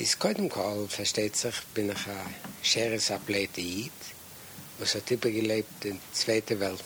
ist keinem Kohl, versteht sich, bin ich ein scheres Athleteid, was hat übergelebt in der Zweiten Welt,